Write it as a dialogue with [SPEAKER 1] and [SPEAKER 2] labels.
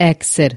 [SPEAKER 1] أكسر